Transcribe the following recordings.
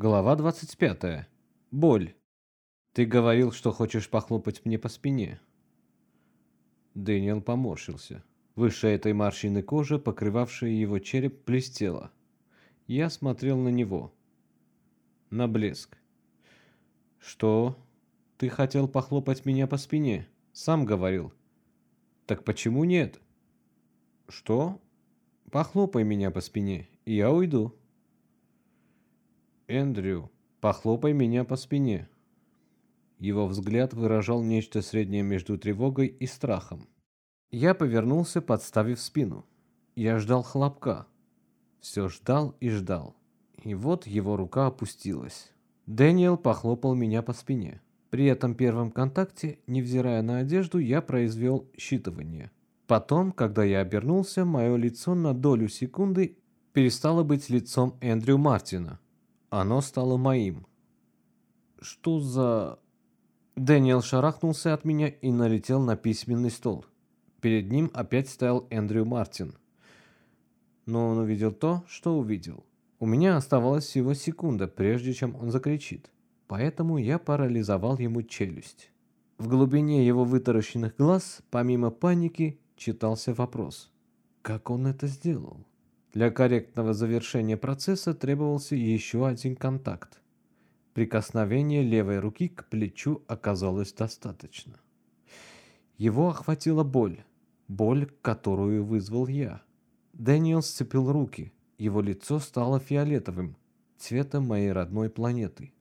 Глава 25. Боль. Ты говорил, что хочешь похлопать мне по спине. Дэниел поморщился. Выше этой морщины кожи, покрывавшая его череп, блестела. Я смотрел на него. На блеск. Что? Ты хотел похлопать меня по спине? Сам говорил. Так почему нет? Что? Похлопай меня по спине, и я уйду. Эндрю, похлопай меня по спине. Его взгляд выражал нечто среднее между тревогой и страхом. Я повернулся, подставив спину. Я ждал хлопка. Все ждал и ждал. И вот его рука опустилась. Дэниел похлопал меня по спине. При этом первом контакте, невзирая на одежду, я произвел считывание. Потом, когда я обернулся, мое лицо на долю секунды перестало быть лицом Эндрю Мартина. Оно стало моим. Что за... Дэниел шарахнулся от меня и налетел на письменный стол. Перед ним опять стоял Эндрю Мартин. Но он увидел то, что увидел. У меня оставалась всего секунда, прежде чем он закричит. Поэтому я парализовал ему челюсть. В глубине его вытаращенных глаз, помимо паники, читался вопрос. Как он это сделал? Для корректного завершения процесса требовался еще один контакт. Прикосновение левой руки к плечу оказалось достаточно. Его охватила боль, боль, которую вызвал я. Дэниел сцепил руки, его лицо стало фиолетовым, цветом моей родной планеты.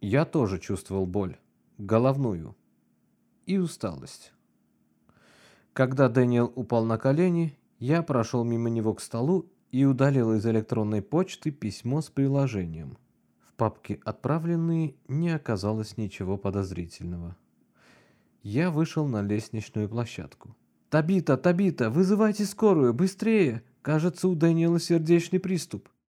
Я тоже чувствовал боль, головную и усталость. Когда Дэниел упал на колени, я прошел мимо него к столу и удалил из электронной почты письмо с приложением. В папке «Отправленные» не оказалось ничего подозрительного. Я вышел на лестничную площадку. «Табита, Табита, вызывайте скорую, быстрее! Кажется, у Дэниела сердечный приступ».